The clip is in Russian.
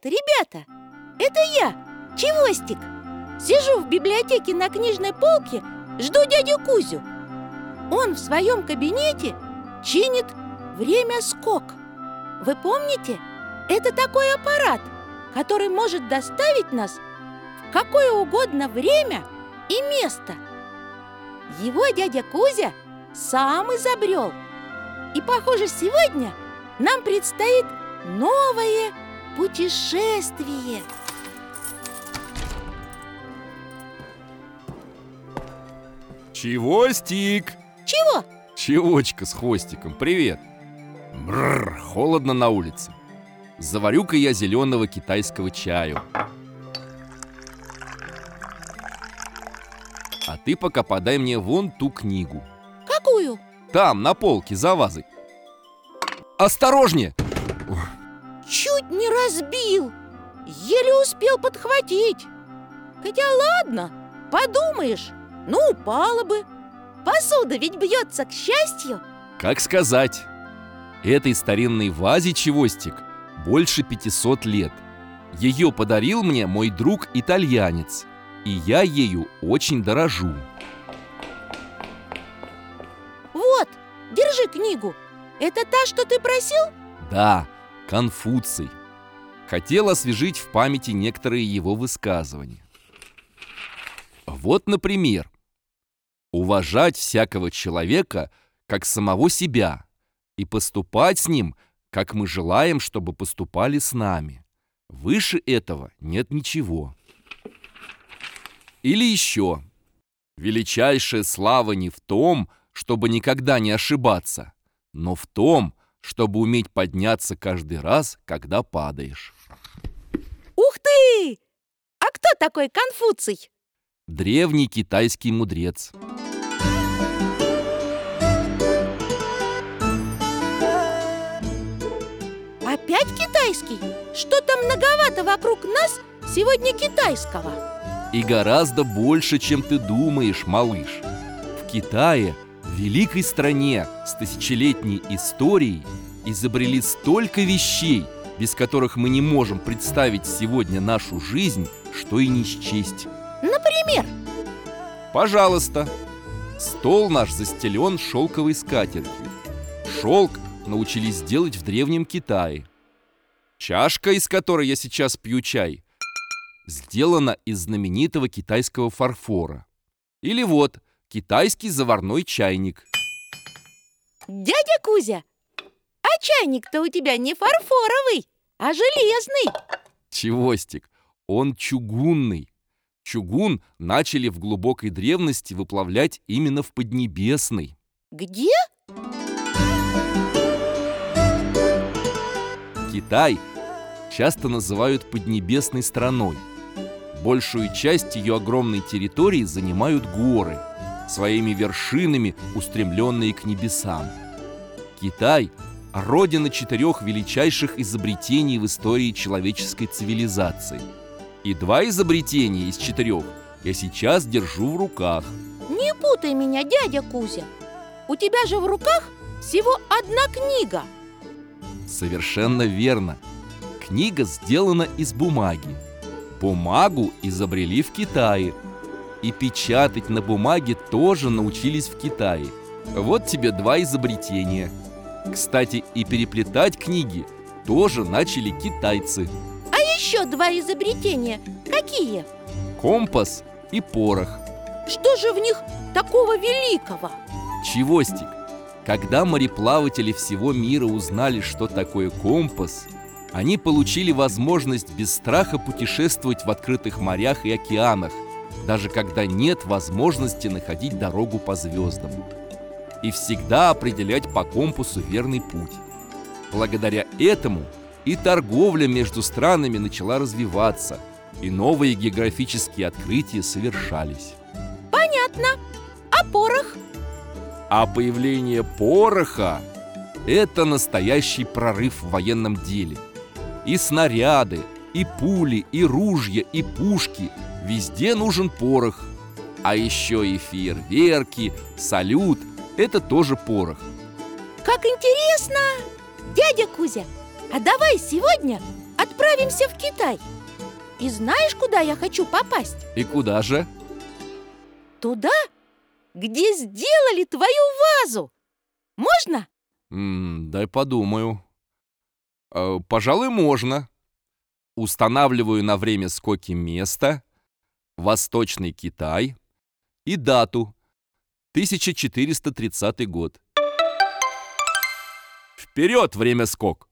Привет, ребята! Это я, Чевостик. Сижу в библиотеке на книжной полке, жду дядю Кузю. Он в своем кабинете чинит время скок. Вы помните? Это такой аппарат, который может доставить нас в какое угодно время и место. Его дядя Кузя сам изобрел. И, похоже, сегодня нам предстоит новое путешествие. Чевостик! Чего? Чевочка с хвостиком, привет! Бррр, холодно на улице. Заварю-ка я зеленого китайского чаю. А ты пока подай мне вон ту книгу. Какую? Там, на полке, за вазой. Осторожнее! Чуть не разбил. Еле успел подхватить. Хотя ладно, подумаешь, ну упала бы. Посуда ведь бьется к счастью. Как сказать? Этой старинной вазе чевостик больше 500 лет. Ее подарил мне мой друг-итальянец, и я ею очень дорожу. Вот, держи книгу. Это та, что ты просил? Да, Конфуций. Хотел освежить в памяти некоторые его высказывания. Вот, например, уважать всякого человека как самого себя и поступать с ним, как мы желаем, чтобы поступали с нами. Выше этого нет ничего. Или еще. Величайшая слава не в том, чтобы никогда не ошибаться, но в том, чтобы уметь подняться каждый раз, когда падаешь. Ух ты! А кто такой Конфуций? Древний китайский мудрец. Опять китайский? Что-то многовато вокруг нас сегодня китайского. И гораздо больше, чем ты думаешь, малыш. В Китае, великой стране с тысячелетней историей, изобрели столько вещей, без которых мы не можем представить сегодня нашу жизнь, что и не счесть. Например, Пожалуйста. Стол наш застелен шелковой скатертью. Шелк научились делать в Древнем Китае. Чашка, из которой я сейчас пью чай, сделана из знаменитого китайского фарфора. Или вот, китайский заварной чайник. дядя Кузя, а чайник-то у тебя не фарфоровый, а железный. Чевостик, он чугунный. Чугун начали в глубокой древности выплавлять именно в Поднебесной. Где? Китай часто называют Поднебесной страной. Большую часть ее огромной территории занимают горы, своими вершинами устремленные к небесам. Китай – родина четырех величайших изобретений в истории человеческой цивилизации. И два изобретения из четырех я сейчас держу в руках. Не путай меня, дядя Кузя. У тебя же в руках всего одна книга. Совершенно верно. Книга сделана из бумаги. Бумагу изобрели в Китае. И печатать на бумаге тоже научились в Китае. Вот тебе два изобретения. Кстати, и переплетать книги тоже начали китайцы. А еще два изобретения. Какие? Компас и порох. Что же в них такого великого? Чевостик. Когда мореплаватели всего мира узнали, что такое компас, они получили возможность без страха путешествовать в открытых морях и океанах, даже когда нет возможности находить дорогу по звездам. И всегда определять по компасу верный путь. Благодаря этому и торговля между странами начала развиваться, и новые географические открытия совершались. Понятно. А порох? А появление пороха – это настоящий прорыв в военном деле. И снаряды, и пули, и ружья, и пушки – везде нужен порох. А еще и фейерверки, салют – это тоже порох. Как интересно! Дядя Кузя, а давай сегодня отправимся в Китай. И знаешь, куда я хочу попасть? И куда же? Туда, где сделали твою вазу. Можно? М, дай подумаю. Э, пожалуй, можно. Устанавливаю на время скоки место, Восточный Китай и дату 1430 год. Вперед, время скок!